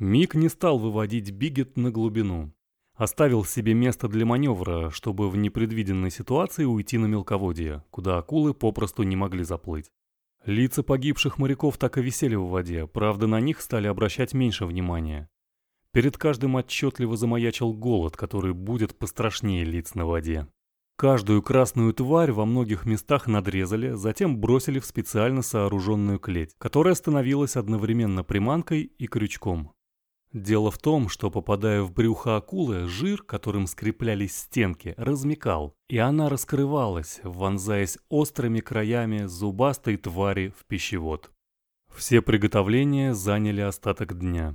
Мик не стал выводить Бигет на глубину. Оставил себе место для маневра, чтобы в непредвиденной ситуации уйти на мелководье, куда акулы попросту не могли заплыть. Лица погибших моряков так и висели в воде, правда на них стали обращать меньше внимания. Перед каждым отчетливо замаячил голод, который будет пострашнее лиц на воде. Каждую красную тварь во многих местах надрезали, затем бросили в специально сооруженную клеть, которая становилась одновременно приманкой и крючком. Дело в том, что попадая в брюхо акулы, жир, которым скреплялись стенки, размекал, и она раскрывалась, вонзаясь острыми краями зубастой твари в пищевод. Все приготовления заняли остаток дня.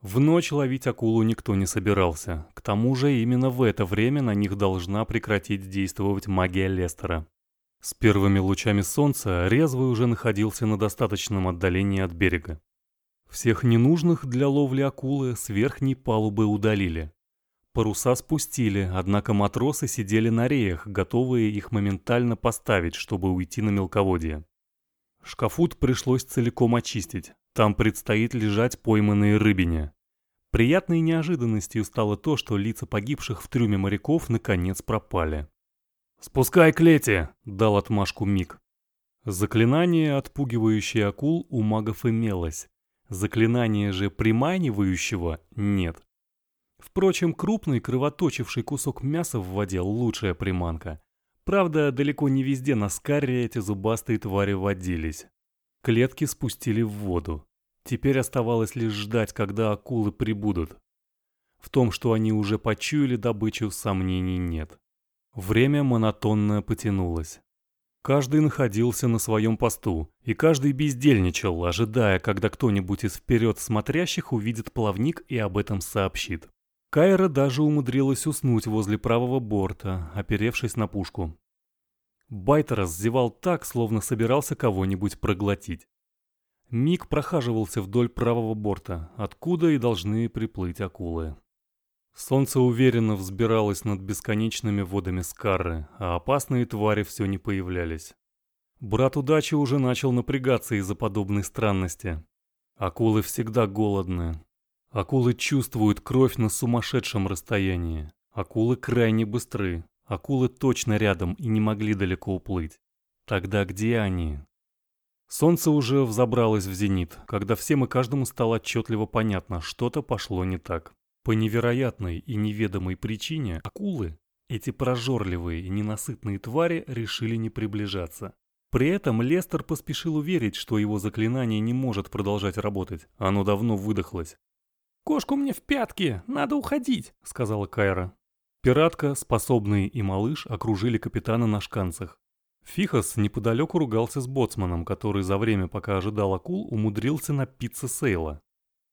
В ночь ловить акулу никто не собирался, к тому же именно в это время на них должна прекратить действовать магия Лестера. С первыми лучами солнца резвый уже находился на достаточном отдалении от берега. Всех ненужных для ловли акулы с верхней палубы удалили. Паруса спустили, однако матросы сидели на реях, готовые их моментально поставить, чтобы уйти на мелководье. Шкафут пришлось целиком очистить, там предстоит лежать пойманные рыбине. Приятной неожиданностью стало то, что лица погибших в трюме моряков наконец пропали. «Спускай клети!» — дал отмашку Мик. Заклинание, отпугивающее акул, у магов имелось. Заклинания же приманивающего нет. Впрочем, крупный кровоточивший кусок мяса в воде – лучшая приманка. Правда, далеко не везде на Скарре эти зубастые твари водились. Клетки спустили в воду. Теперь оставалось лишь ждать, когда акулы прибудут. В том, что они уже почуяли добычу, сомнений нет. Время монотонно потянулось. Каждый находился на своем посту, и каждый бездельничал, ожидая, когда кто-нибудь из вперед смотрящих увидит плавник и об этом сообщит. Кайра даже умудрилась уснуть возле правого борта, оперевшись на пушку. Байтерас зевал так, словно собирался кого-нибудь проглотить. Миг прохаживался вдоль правого борта, откуда и должны приплыть акулы. Солнце уверенно взбиралось над бесконечными водами Скарры, а опасные твари все не появлялись. Брат удачи уже начал напрягаться из-за подобной странности. Акулы всегда голодны. Акулы чувствуют кровь на сумасшедшем расстоянии. Акулы крайне быстры. Акулы точно рядом и не могли далеко уплыть. Тогда где они? Солнце уже взобралось в зенит, когда всем и каждому стало отчетливо понятно, что-то пошло не так. По невероятной и неведомой причине акулы, эти прожорливые и ненасытные твари, решили не приближаться. При этом Лестер поспешил уверить, что его заклинание не может продолжать работать, оно давно выдохлось. «Кошку мне в пятки, надо уходить», — сказала Кайра. Пиратка, способные и малыш окружили капитана на шканцах. Фихос неподалеку ругался с боцманом, который за время, пока ожидал акул, умудрился напиться сейла.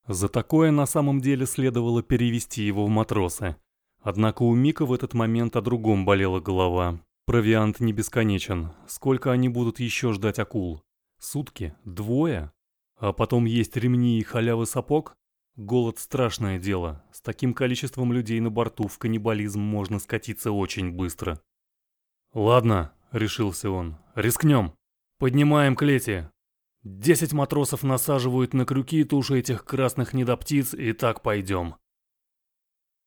За такое на самом деле следовало перевести его в матросы. Однако у Мика в этот момент о другом болела голова. Провиант не бесконечен. Сколько они будут еще ждать акул? Сутки? Двое? А потом есть ремни и халявы сапог? Голод – страшное дело. С таким количеством людей на борту в каннибализм можно скатиться очень быстро. «Ладно», – решился он, – «рискнем. Поднимаем клети. Десять матросов насаживают на крюки туши этих красных недоптиц, и так пойдем.